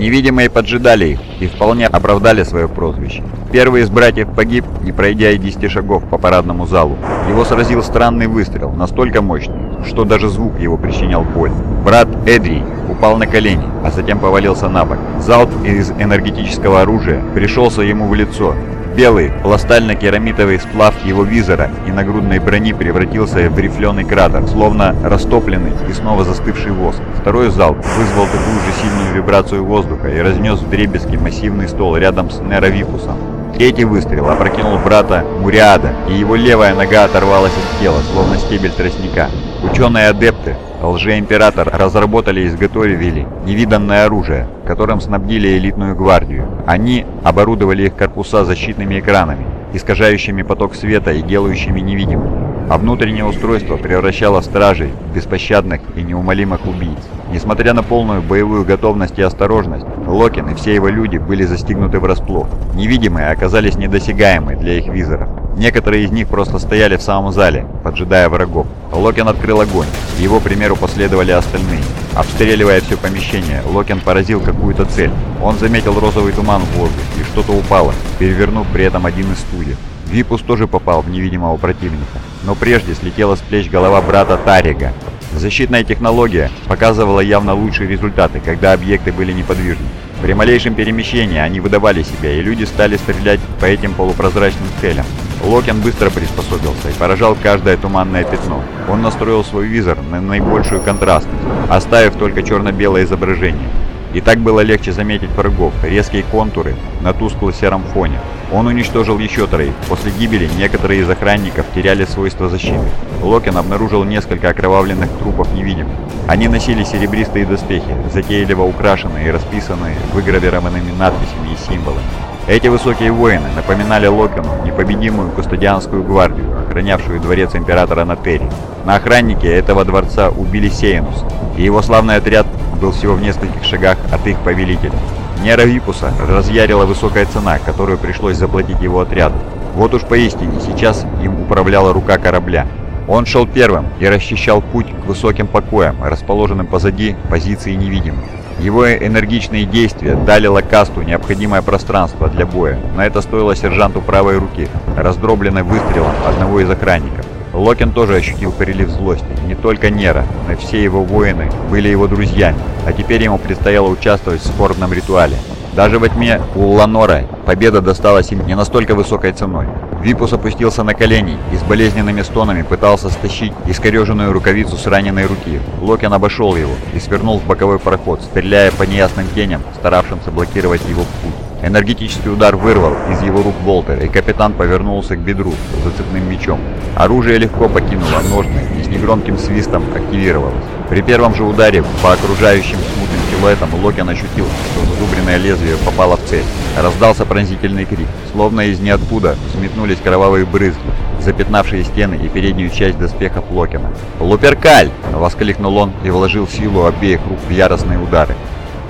Невидимые поджидали их и вполне оправдали свое прозвище. Первый из братьев погиб, не пройдя и 10 шагов по парадному залу. Его сразил странный выстрел, настолько мощный, что даже звук его причинял боль. Брат Эдрий упал на колени, а затем повалился на бок. Залп из энергетического оружия пришелся ему в лицо, Белый, пластально-керамитовый сплав его визора и нагрудной брони превратился в рифленый кратер, словно растопленный и снова застывший воск. Второй залп вызвал такую же сильную вибрацию воздуха и разнес в дребезги массивный стол рядом с Неровипусом. Третий выстрел опрокинул брата Муриада, и его левая нога оторвалась от тела, словно стебель тростника. Ученые-адепты Лжеимператор разработали и изготовили невиданное оружие, которым снабдили элитную гвардию. Они оборудовали их корпуса защитными экранами, искажающими поток света и делающими невидимым а внутреннее устройство превращало стражей в беспощадных и неумолимых убийц. Несмотря на полную боевую готовность и осторожность, Локин и все его люди были застигнуты врасплох. Невидимые оказались недосягаемы для их визоров. Некоторые из них просто стояли в самом зале, поджидая врагов. Локин открыл огонь, его примеру последовали остальные. Обстреливая все помещение, Локин поразил какую-то цель. Он заметил розовый туман в воздухе, и что-то упало, перевернув при этом один из стульев. Випус тоже попал в невидимого противника, но прежде слетела с плеч голова брата Тарига. Защитная технология показывала явно лучшие результаты, когда объекты были неподвижны. При малейшем перемещении они выдавали себя, и люди стали стрелять по этим полупрозрачным целям. Локин быстро приспособился и поражал каждое туманное пятно. Он настроил свой визор на наибольшую контрастность, оставив только черно-белое изображение. И так было легче заметить врагов, резкие контуры на тускло-сером фоне. Он уничтожил еще троих. После гибели некоторые из охранников теряли свойства защиты. Локин обнаружил несколько окровавленных трупов невидимых. Они носили серебристые доспехи, затейливо украшенные и расписанные выгравированными надписями и символами. Эти высокие воины напоминали Локину непобедимую кустодианскую гвардию, охранявшую дворец императора на Терри. На охраннике этого дворца убили Сейнус, и его славный отряд был всего в нескольких шагах от их повелителя. Нера Випуса разъярила высокая цена, которую пришлось заплатить его отряду. Вот уж поистине, сейчас им управляла рука корабля. Он шел первым и расчищал путь к высоким покоям, расположенным позади позиции невидимых. Его энергичные действия дали Лакасту необходимое пространство для боя, но это стоило сержанту правой руки, раздробленной выстрелом одного из охранников. Локин тоже ощутил прилив злости. Не только Нера, но и все его воины были его друзьями, а теперь ему предстояло участвовать в скорбном ритуале. Даже во тьме у Ланора победа досталась им не настолько высокой ценой. Випус опустился на колени и с болезненными стонами пытался стащить искореженную рукавицу с раненой руки. Локин обошел его и свернул в боковой проход, стреляя по неясным теням, старавшимся блокировать его путь. Энергетический удар вырвал из его рук болтер, и капитан повернулся к бедру за цепным мечом. Оружие легко покинуло ножны и с негромким свистом активировалось. При первом же ударе по окружающим смутным силуэтам Локин ощутил, что зазубренное лезвие попало в цель. Раздался пронзительный крик. Словно из ниоткуда взметнулись кровавые брызги, запятнавшие стены и переднюю часть доспехов Локина. «Луперкаль!» — воскликнул он и вложил силу обеих рук в яростные удары.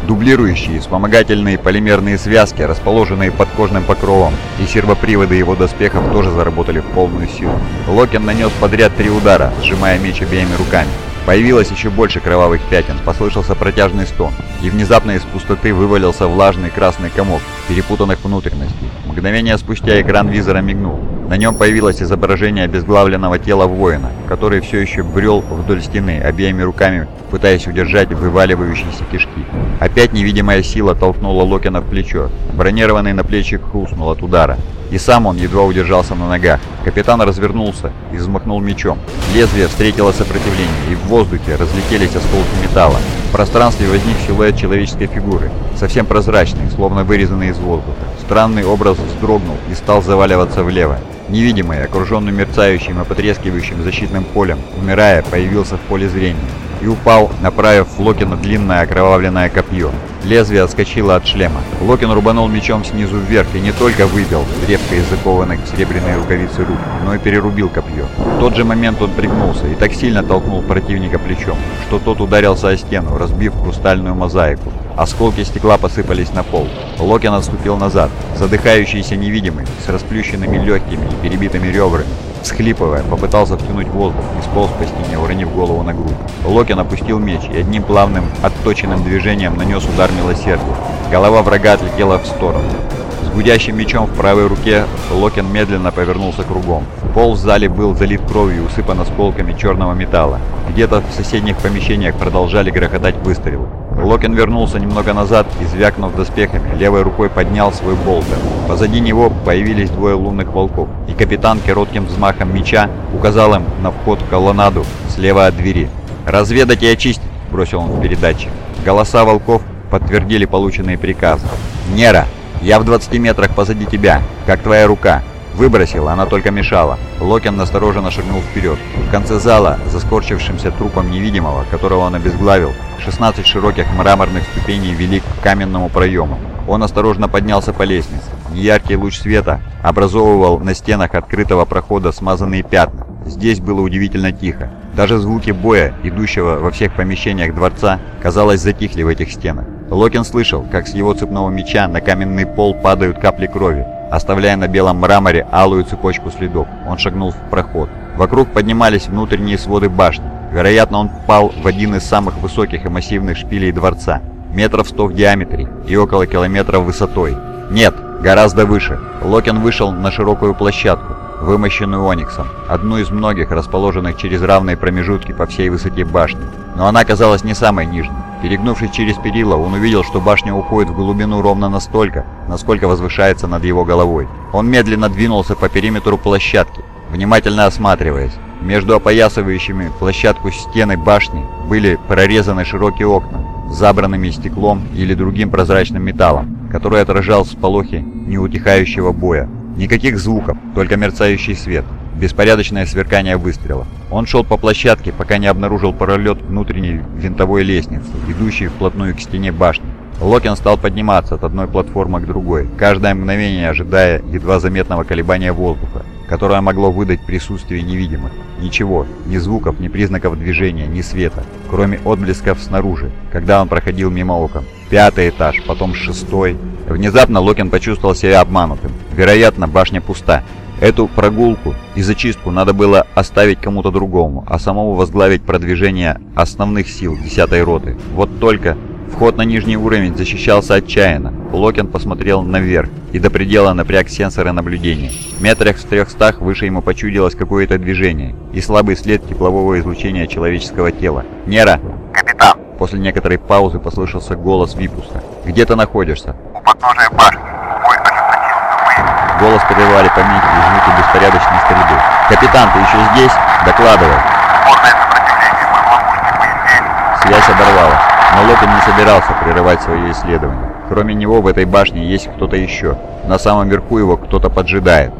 Дублирующие вспомогательные полимерные связки, расположенные под кожным покровом, и сервоприводы его доспехов тоже заработали в полную силу. Локин нанес подряд три удара, сжимая меч обеими руками. Появилось еще больше кровавых пятен, послышался протяжный стон, и внезапно из пустоты вывалился влажный красный комок перепутанных внутренностей. Мгновение спустя экран визора мигнул. На нем появилось изображение обезглавленного тела воина, который все еще брел вдоль стены, обеими руками пытаясь удержать вываливающиеся кишки. Опять невидимая сила толкнула Локина в плечо. Бронированный наплечник хрустнул от удара. И сам он едва удержался на ногах. Капитан развернулся и взмахнул мечом. Лезвие встретило сопротивление, и в воздухе разлетелись осколки металла. В пространстве возник силуэт человеческой фигуры, совсем прозрачный, словно вырезанный из воздуха. Странный образ вздрогнул и стал заваливаться влево. Невидимый, окруженный мерцающим и потрескивающим защитным полем, умирая, появился в поле зрения и упал, направив в Локина длинное окровавленное копье. Лезвие отскочило от шлема. Локин рубанул мечом снизу вверх и не только выбил древко из закованных в серебряные рукавицы рук, но и перерубил копье. В тот же момент он пригнулся и так сильно толкнул противника плечом, что тот ударился о стену, разбив хрустальную мозаику. Осколки стекла посыпались на пол. Локин отступил назад, задыхающийся невидимый, с расплющенными легкими и перебитыми ребрами. всхлипывая, попытался втянуть воздух и сполз по стене, уронив голову на грудь. Локин опустил меч и одним плавным, отточенным движением нанес удар милосердия. Голова врага отлетела в сторону. С гудящим мечом в правой руке Локин медленно повернулся кругом. Пол в зале был залит кровью и усыпан осколками черного металла. Где-то в соседних помещениях продолжали грохотать выстрелы. Локин вернулся немного назад и, звякнув доспехами, левой рукой поднял свой болтер. Позади него появились двое лунных волков, и капитан коротким взмахом меча указал им на вход в колоннаду слева от двери. «Разведать и очистить!» – бросил он в передатчик. Голоса волков подтвердили полученные приказы. «Нера, я в 20 метрах позади тебя, как твоя рука. Выбросила, она только мешала. Локин настороженно шагнул вперед. В конце зала, за скорчившимся трупом невидимого, которого он обезглавил, 16 широких мраморных ступеней вели к каменному проему. Он осторожно поднялся по лестнице. Неяркий луч света образовывал на стенах открытого прохода смазанные пятна. Здесь было удивительно тихо. Даже звуки боя, идущего во всех помещениях дворца, казалось, затихли в этих стенах. Локин слышал, как с его цепного меча на каменный пол падают капли крови, оставляя на белом мраморе алую цепочку следов. Он шагнул в проход. Вокруг поднимались внутренние своды башни. Вероятно, он попал в один из самых высоких и массивных шпилей дворца, метров сто в диаметре и около километра высотой. Нет, гораздо выше. Локин вышел на широкую площадку, вымощенную ониксом, одну из многих, расположенных через равные промежутки по всей высоте башни. Но она казалась не самой нижней. Перегнувшись через перила, он увидел, что башня уходит в глубину ровно настолько, насколько возвышается над его головой. Он медленно двинулся по периметру площадки, внимательно осматриваясь. Между опоясывающими площадку стены башни были прорезаны широкие окна, забранными стеклом или другим прозрачным металлом, который отражал сполохи неутихающего боя. Никаких звуков, только мерцающий свет, беспорядочное сверкание выстрела. Он шел по площадке, пока не обнаружил пролет внутренней винтовой лестницы, идущей вплотную к стене башни. Локин стал подниматься от одной платформы к другой, каждое мгновение ожидая едва заметного колебания воздуха, которое могло выдать присутствие невидимых. Ничего, ни звуков, ни признаков движения, ни света, кроме отблесков снаружи, когда он проходил мимо окон. Пятый этаж, потом шестой. Внезапно Локин почувствовал себя обманутым. Вероятно, башня пуста. Эту прогулку и зачистку надо было оставить кому-то другому, а самому возглавить продвижение основных сил 10-й роты. Вот только Вход на нижний уровень защищался отчаянно. Локин посмотрел наверх и до предела напряг сенсоры наблюдения. В метрах в трехстах выше ему почудилось какое-то движение и слабый след теплового излучения человеческого тела. «Нера!» «Капитан!» После некоторой паузы послышался голос Випуса. «Где ты находишься?» «У подножия башни. Бой ожесточился. Мы...» Голос прерывали помехи и звуки беспорядочной стрельбы. «Капитан, ты еще здесь? Докладывай!» Связь оборвалась. Но Локин не собирался прерывать свое исследование. Кроме него в этой башне есть кто-то еще. На самом верху его кто-то поджидает.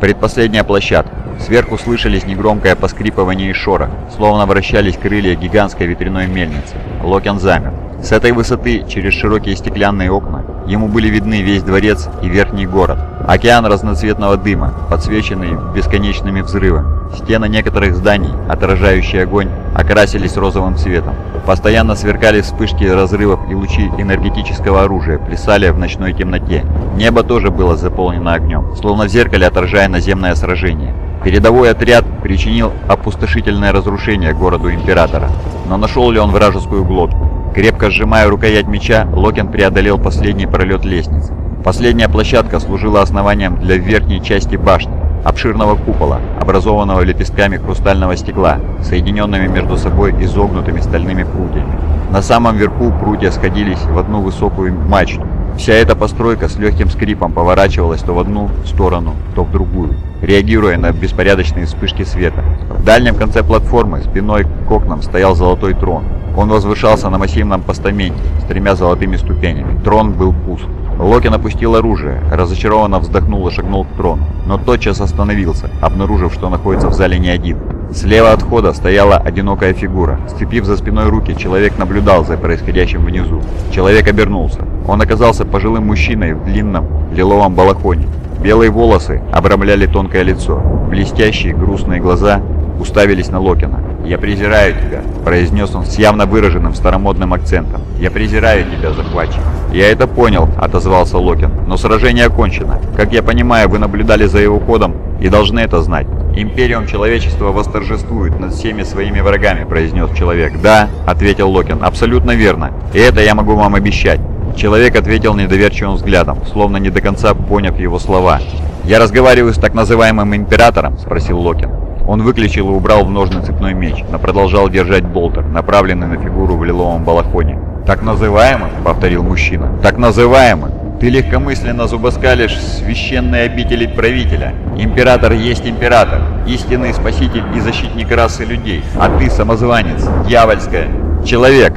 Предпоследняя площадка. Сверху слышались негромкое поскрипывание и шорох, словно вращались крылья гигантской ветряной мельницы. Локин замер. С этой высоты, через широкие стеклянные окна, ему были видны весь дворец и верхний город. Океан разноцветного дыма, подсвеченный бесконечными взрывами. Стены некоторых зданий, отражающие огонь, окрасились розовым цветом. Постоянно сверкали вспышки разрывов и лучи энергетического оружия, плясали в ночной темноте. Небо тоже было заполнено огнем, словно в зеркале отражая наземное сражение. Передовой отряд причинил опустошительное разрушение городу Императора. Но нашел ли он вражескую глотку? Крепко сжимая рукоять меча, Локин преодолел последний пролет лестницы. Последняя площадка служила основанием для верхней части башни, обширного купола, образованного лепестками хрустального стекла, соединенными между собой изогнутыми стальными прутьями. На самом верху прутья сходились в одну высокую мачту. Вся эта постройка с легким скрипом поворачивалась то в одну сторону, то в другую, реагируя на беспорядочные вспышки света. В дальнем конце платформы спиной к окнам стоял золотой трон. Он возвышался на массивном постаменте с тремя золотыми ступенями. Трон был пуст. Локин опустил оружие, разочарованно вздохнул и шагнул к трону, но тотчас остановился, обнаружив, что находится в зале не один. Слева от входа стояла одинокая фигура. Сцепив за спиной руки, человек наблюдал за происходящим внизу. Человек обернулся. Он оказался пожилым мужчиной в длинном лиловом балахоне. Белые волосы обрамляли тонкое лицо. Блестящие грустные глаза уставились на Локина. «Я презираю тебя», — произнес он с явно выраженным старомодным акцентом. «Я презираю тебя, захватчик». «Я это понял», — отозвался Локин. «Но сражение окончено. Как я понимаю, вы наблюдали за его ходом и должны это знать. «Империум человечества восторжествует над всеми своими врагами», — произнес человек. «Да», — ответил Локин, — «абсолютно верно. И это я могу вам обещать». Человек ответил недоверчивым взглядом, словно не до конца поняв его слова. «Я разговариваю с так называемым императором?» — спросил Локин. Он выключил и убрал в ножны цепной меч, но продолжал держать болтер, направленный на фигуру в лиловом балахоне. «Так называемым?» — повторил мужчина. «Так называемым? Ты легкомысленно зубоскалишь священные обители правителя. Император есть император, истинный спаситель и защитник расы людей. А ты самозванец, дьявольская. Человек,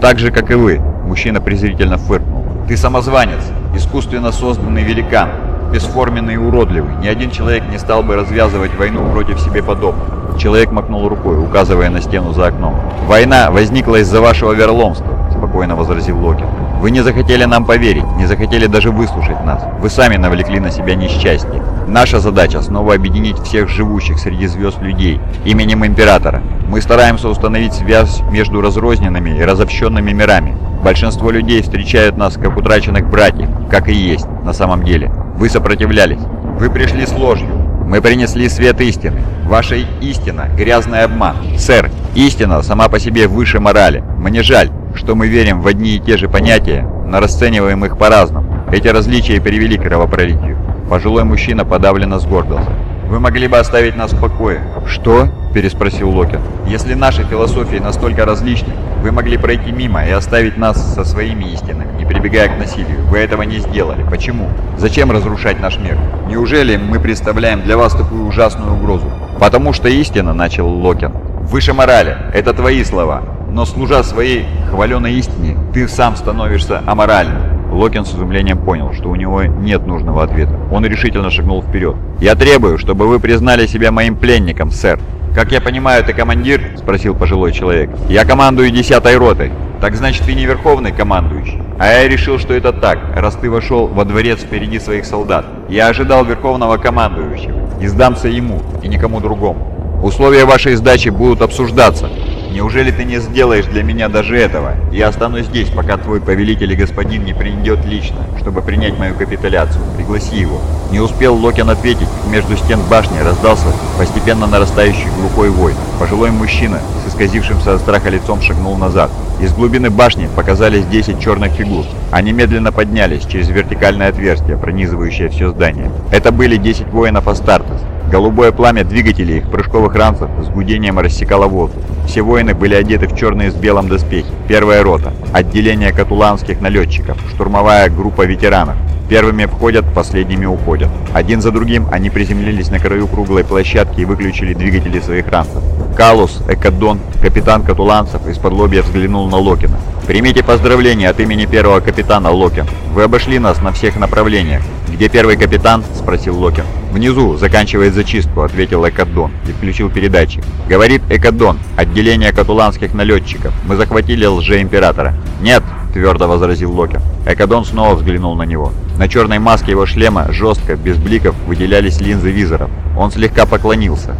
так же, как и вы». Мужчина презрительно фыркнул. «Ты самозванец, искусственно созданный великан, бесформенный и уродливый. Ни один человек не стал бы развязывать войну против себе подобных. Человек макнул рукой, указывая на стену за окном. «Война возникла из-за вашего верломства», — спокойно возразил Локин. «Вы не захотели нам поверить, не захотели даже выслушать нас. Вы сами навлекли на себя несчастье. Наша задача снова объединить всех живущих среди звезд людей именем Императора. Мы стараемся установить связь между разрозненными и разобщенными мирами. Большинство людей встречают нас как утраченных братьев, как и есть на самом деле. Вы сопротивлялись. Вы пришли с ложью. Мы принесли свет истины. Ваша истина – грязный обман. Сэр, истина сама по себе выше морали. Мне жаль, что мы верим в одни и те же понятия, но расцениваем их по-разному. Эти различия привели к кровопролитию. Пожилой мужчина подавленно сгорбился. «Вы могли бы оставить нас в покое». «Что?» – переспросил Локин. «Если наши философии настолько различны, вы могли пройти мимо и оставить нас со своими истинами, не прибегая к насилию. Вы этого не сделали. Почему? Зачем разрушать наш мир? Неужели мы представляем для вас такую ужасную угрозу?» «Потому что истина», – начал Локин. «Выше морали. Это твои слова. Но служа своей хваленой истине, ты сам становишься аморальным. Локин с изумлением понял, что у него нет нужного ответа. Он решительно шагнул вперед. «Я требую, чтобы вы признали себя моим пленником, сэр». «Как я понимаю, ты командир?» – спросил пожилой человек. «Я командую десятой ротой». «Так значит, ты не верховный командующий?» «А я решил, что это так, раз ты вошел во дворец впереди своих солдат. Я ожидал верховного командующего. И сдамся ему, и никому другому. Условия вашей сдачи будут обсуждаться. Неужели ты не сделаешь для меня даже этого? Я останусь здесь, пока твой повелитель и господин не придет лично, чтобы принять мою капитуляцию. Пригласи его». Не успел Локин ответить, между стен башни раздался постепенно нарастающий глухой вой. Пожилой мужчина с исказившимся от страха лицом шагнул назад. Из глубины башни показались 10 черных фигур. Они медленно поднялись через вертикальное отверстие, пронизывающее все здание. Это были 10 воинов Астартес. Голубое пламя двигателей их прыжковых ранцев с гудением рассекало воздух. Все воины были одеты в черные с белым доспехи. Первая рота, отделение катуланских налетчиков, штурмовая группа ветеранов. Первыми входят, последними уходят. Один за другим они приземлились на краю круглой площадки и выключили двигатели своих ранцев. Калус, Экадон, капитан Катуланцев из-под лобья взглянул на Локина. «Примите поздравления от имени первого капитана Локин. Вы обошли нас на всех направлениях. Где первый капитан?» – спросил Локин. «Внизу, заканчивает зачистку», – ответил Экадон и включил передатчик. «Говорит Экадон, отделение катуланских налетчиков. Мы захватили лже-императора». «Нет», – твердо возразил Локин. Экадон снова взглянул на него. На черной маске его шлема жестко, без бликов, выделялись линзы визоров. Он слегка поклонился.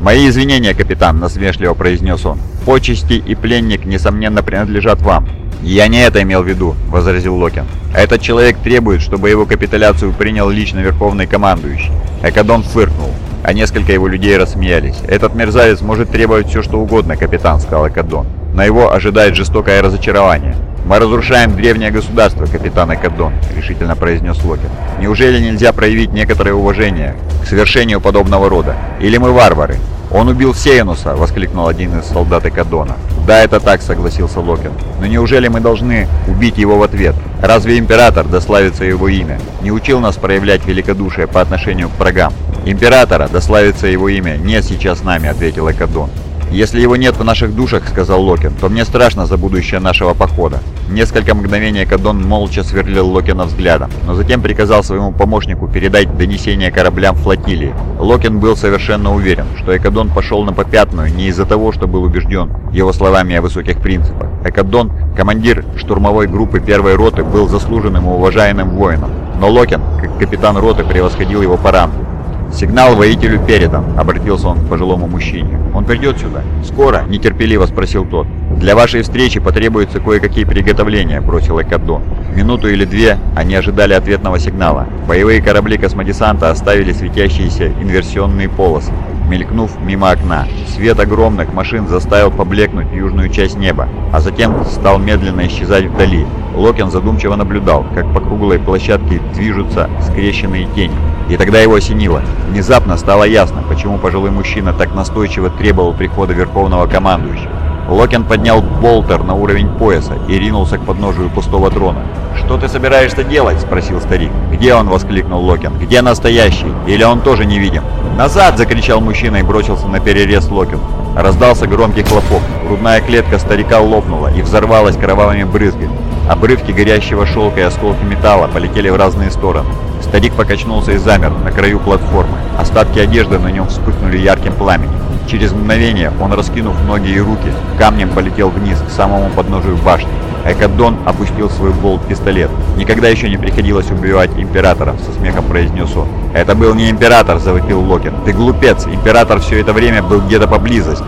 «Мои извинения, капитан», — насмешливо произнес он. «Почести и пленник, несомненно, принадлежат вам». «Я не это имел в виду», — возразил Локин. «Этот человек требует, чтобы его капитуляцию принял лично верховный командующий». Экадон фыркнул, а несколько его людей рассмеялись. «Этот мерзавец может требовать все, что угодно, капитан», — сказал Экадон. «Но его ожидает жестокое разочарование». «Мы разрушаем древнее государство, капитан Экадон», — решительно произнес Локин. «Неужели нельзя проявить некоторое уважение к совершению подобного рода? Или мы варвары?» «Он убил Сеянуса!» — воскликнул один из солдат Экадона. «Да, это так», — согласился Локин. «Но неужели мы должны убить его в ответ? Разве Император, да славится его имя, не учил нас проявлять великодушие по отношению к врагам?» «Императора, да славится его имя, нет сейчас с нами», — ответил Экадон. «Если его нет в наших душах, — сказал Локин, — то мне страшно за будущее нашего похода». Несколько мгновений Кадон молча сверлил Локина взглядом, но затем приказал своему помощнику передать донесение кораблям флотилии. Локин был совершенно уверен, что Экадон пошел на попятную не из-за того, что был убежден его словами о высоких принципах. Экадон, командир штурмовой группы первой роты, был заслуженным и уважаемым воином, но Локин, как капитан роты, превосходил его по рангу. «Сигнал воителю передан», — обратился он к пожилому мужчине. «Он придет сюда?» «Скоро?» — нетерпеливо спросил тот. «Для вашей встречи потребуются кое-какие приготовления», — бросил Экадон. Минуту или две они ожидали ответного сигнала. Боевые корабли космодесанта оставили светящиеся инверсионные полосы мелькнув мимо окна. Свет огромных машин заставил поблекнуть южную часть неба, а затем стал медленно исчезать вдали. Локин задумчиво наблюдал, как по круглой площадке движутся скрещенные тени. И тогда его осенило. Внезапно стало ясно, почему пожилой мужчина так настойчиво требовал прихода Верховного Командующего. Локин поднял болтер на уровень пояса и ринулся к подножию пустого трона. «Что ты собираешься делать?» – спросил старик. «Где он?» – воскликнул Локин. «Где настоящий? Или он тоже не видим?» «Назад!» – закричал мужчина и бросился на перерез Локин. Раздался громкий хлопок. Грудная клетка старика лопнула и взорвалась кровавыми брызгами. Обрывки горящего шелка и осколки металла полетели в разные стороны. Старик покачнулся и замер на краю платформы. Остатки одежды на нем вспыхнули ярким пламенем. Через мгновение он, раскинув ноги и руки, камнем полетел вниз к самому подножию башни. Экадон опустил свой болт-пистолет. «Никогда еще не приходилось убивать императоров», — со смехом произнес он. «Это был не император», — завопил Локин. «Ты глупец! Император все это время был где-то поблизости».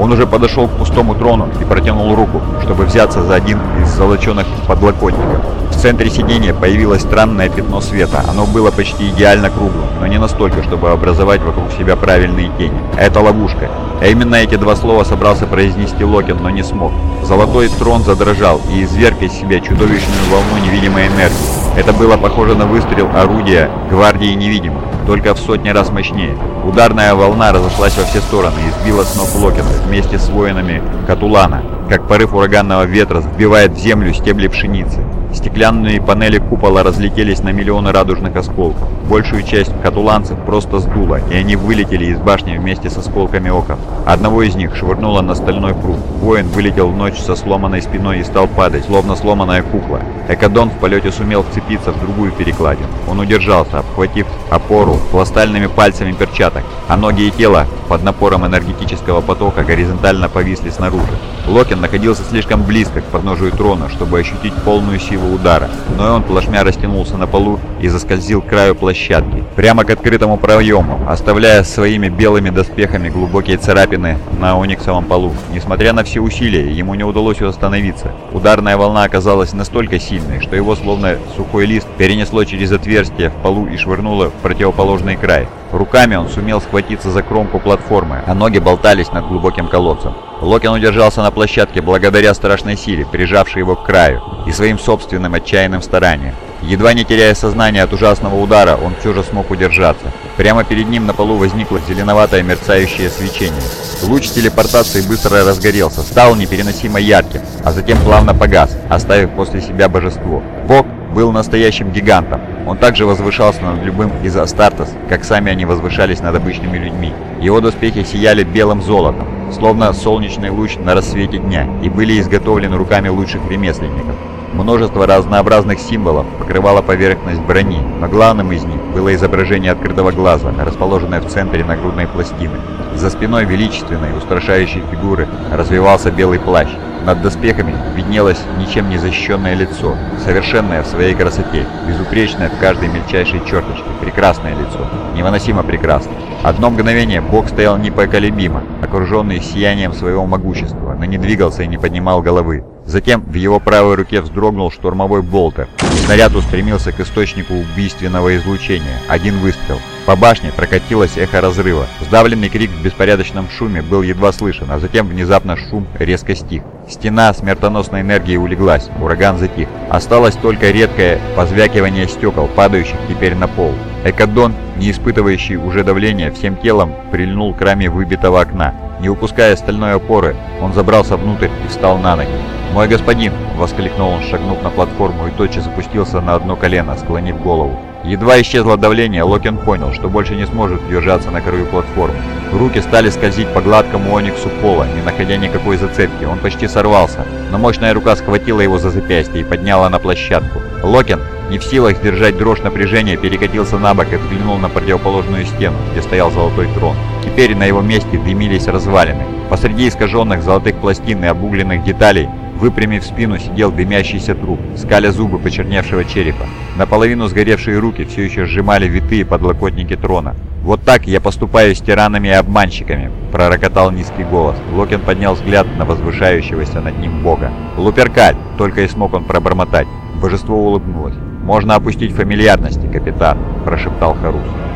Он уже подошел к пустому трону и протянул руку, чтобы взяться за один из золоченных подлокотников. В центре сидения появилось странное пятно света. Оно было почти идеально круглым, но не настолько, чтобы образовать вокруг себя правильные тени. Это ловушка. А именно эти два слова собрался произнести Локин, но не смог. Золотой трон задрожал и изверг из себя чудовищную волну невидимой энергии. Это было похоже на выстрел орудия гвардии невидимых, только в сотни раз мощнее. Ударная волна разошлась во все стороны и сбила с ног Локина вместе с воинами Катулана, как порыв ураганного ветра вбивает в землю стебли пшеницы. Стеклянные панели купола разлетелись на миллионы радужных осколков. Большую часть катуланцев просто сдуло, и они вылетели из башни вместе с осколками окон. Одного из них швырнуло на стальной пруд. Воин вылетел в ночь со сломанной спиной и стал падать, словно сломанная кукла. Экодон в полете сумел вцепиться в другую перекладину. Он удержался, обхватив опору пластальными пальцами перчаток, а ноги и тело под напором энергетического потока горизонтально повисли снаружи. Локин находился слишком близко к подножию трона, чтобы ощутить полную силу удара, но он плашмя растянулся на полу и заскользил к краю площадки, прямо к открытому проему, оставляя своими белыми доспехами глубокие царапины на ониксовом полу. Несмотря на все усилия, ему не удалось остановиться. Ударная волна оказалась настолько сильной, что его словно сухой лист перенесло через отверстие в полу и швырнуло в противоположный край. Руками он сумел схватиться за кромку платформы, а ноги болтались над глубоким колодцем. Локин удержался на площадке благодаря страшной силе, прижавшей его к краю, и своим собственным отчаянным стараниям. Едва не теряя сознание от ужасного удара, он все же смог удержаться. Прямо перед ним на полу возникло зеленоватое мерцающее свечение. Луч телепортации быстро разгорелся, стал непереносимо ярким, а затем плавно погас, оставив после себя божество. Бог был настоящим гигантом. Он также возвышался над любым из Астартес, как сами они возвышались над обычными людьми. Его доспехи сияли белым золотом, словно солнечный луч на рассвете дня, и были изготовлены руками лучших ремесленников. Множество разнообразных символов покрывало поверхность брони, но главным из них было изображение открытого глаза, расположенное в центре нагрудной пластины. За спиной величественной, устрашающей фигуры развивался белый плащ. Над доспехами виднелось ничем не защищенное лицо, совершенное в своей красоте, безупречное в каждой мельчайшей черточке, прекрасное лицо, невыносимо прекрасное. Одно мгновение Бог стоял непоколебимо, окруженный сиянием своего могущества, но не двигался и не поднимал головы. Затем в его правой руке вздрогнул штурмовой болтер, снаряд устремился к источнику убийственного излучения. Один выстрел. По башне прокатилось эхо разрыва. Сдавленный крик в беспорядочном шуме был едва слышен, а затем внезапно шум резко стих. Стена смертоносной энергии улеглась, ураган затих. Осталось только редкое позвякивание стекол, падающих теперь на пол. Экодон, не испытывающий уже давления, всем телом прильнул к раме выбитого окна. Не упуская стальной опоры, он забрался внутрь и встал на ноги. «Мой господин!» — воскликнул он, шагнув на платформу и тотчас запустился на одно колено, склонив голову. Едва исчезло давление, Локин понял, что больше не сможет держаться на краю платформы. Руки стали скользить по гладкому ониксу пола, не находя никакой зацепки. Он почти сорвался, но мощная рука схватила его за запястье и подняла на площадку. Локин, не в силах сдержать дрожь напряжения, перекатился на бок и взглянул на противоположную стену, где стоял золотой трон. Теперь на его месте дымились развалины. Посреди искаженных золотых пластин и обугленных деталей Выпрямив спину, сидел дымящийся труп, скаля зубы почерневшего черепа. Наполовину сгоревшие руки все еще сжимали витые подлокотники трона. «Вот так я поступаю с тиранами и обманщиками», — пророкотал низкий голос. Локин поднял взгляд на возвышающегося над ним бога. «Луперкаль!» — только и смог он пробормотать. Божество улыбнулось. «Можно опустить фамильярности, капитан», — прошептал Харус.